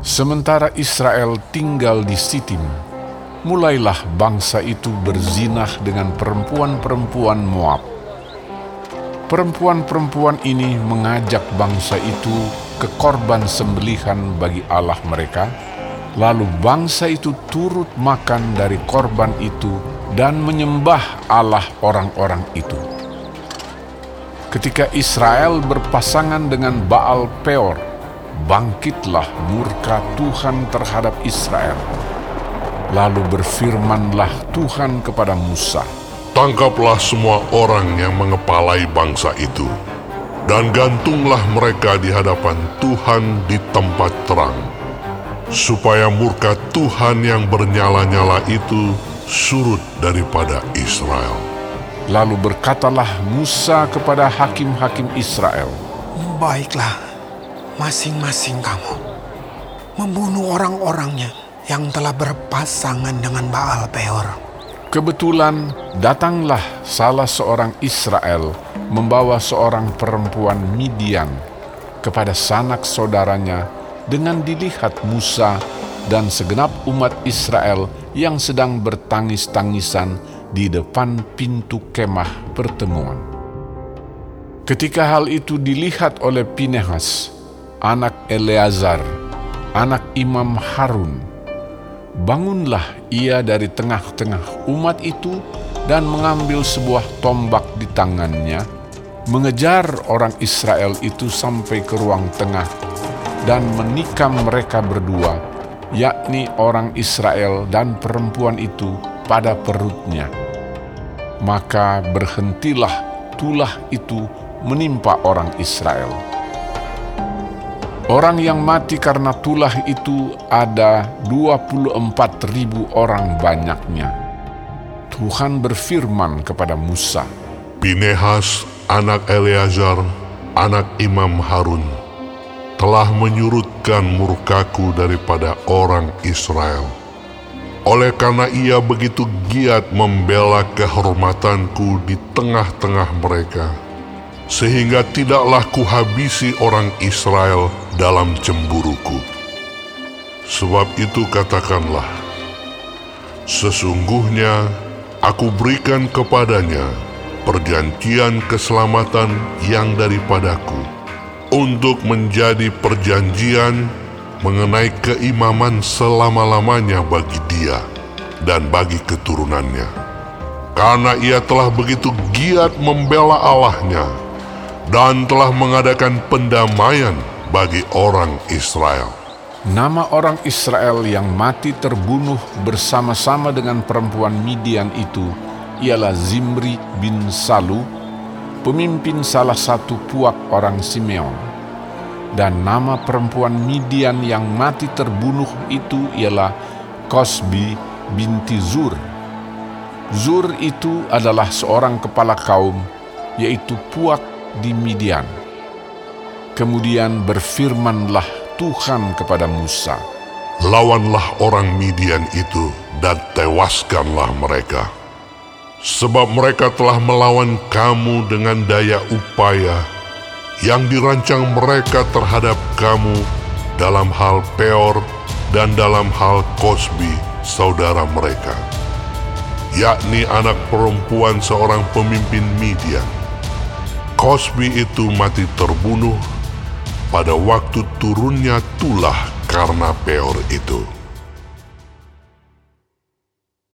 Sementara Israel tinggal di Sitim, mulailah bangsa itu berzinah dengan perempuan-perempuan Moab. Perempuan-perempuan ini mengajak bangsa itu ke korban sembelihan bagi Allah mereka, lalu bangsa itu turut makan dari korban itu dan menyembah Allah orang-orang itu. Ketika Israel berpasangan dengan Baal Peor, bangkitlah murka Tuhan terhadap Israel. Lalu berfirmanlah Tuhan kepada Musa, Tangkaplah semua orang yang mengepalai bangsa itu, dan gantunglah mereka di hadapan Tuhan di tempat terang, supaya murka Tuhan yang bernyala-nyala itu surut daripada Israel. Lalu berkatalah Musa kepada hakim-hakim Israel, Baiklah, masing-masing kamu membunuh orang-orangnya yang telah berpasangan dengan Baal Peor. Kebetulan datanglah salah seorang Israel membawa seorang perempuan Midian kepada sanak saudaranya dengan dilihat Musa dan segenap umat Israel yang sedang bertangis-tangisan di depan pintu kemah pertemuan. Ketika hal itu dilihat oleh Pinehas, anak Eleazar, anak Imam Harun, bangunlah ia dari tengah-tengah umat itu dan mengambil sebuah tombak di tangannya, mengejar orang Israel itu sampai ke ruang tengah dan menikam mereka berdua, yakni orang Israel dan perempuan itu pada perutnya. Maka berhentilah tulah itu menimpa orang Israel. Orang yang mati karena tulah itu ada 24 ribu orang banyaknya. Tuhan berfirman kepada Musa, Pinehas, anak Eleazar, anak Imam Harun, telah menyurutkan murkaku daripada orang Israel. Oleh karena ia begitu giat membela kehormatanku di tengah-tengah mereka, sehingga tidaklah kuhabisi orang Israel dalam cemburuku. Sebab itu katakanlah, sesungguhnya aku berikan kepadanya perjanjian keselamatan yang daripadaku untuk menjadi perjanjian mengenai keimaman selama-lamanya bagi dia dan bagi keturunannya. Karena ia telah begitu giat membela Allahnya, dan telah mengadakan pendamaian bagi orang Israel. Nama orang Israel yang mati terbunuh bersama-sama dengan perempuan Midian itu ialah Zimri bin Salu, pemimpin salah satu puak orang Simeon. Dan nama perempuan Midian yang mati terbunuh itu ialah Kosbi binti Zur. Zur itu adalah seorang kepala kaum, yaitu puak di Midian. Kemudian berfirmanlah Tuhan kepada Musa, Lawanlah orang Midian itu dan tewaskanlah mereka. Sebab mereka telah melawan kamu dengan daya upaya yang dirancang mereka terhadap kamu dalam hal Peor dan dalam hal Kosbi, saudara mereka, yakni anak perempuan seorang pemimpin Midian Kosbi itu mati terbunuh pada waktu turunnya tulah karena peor itu.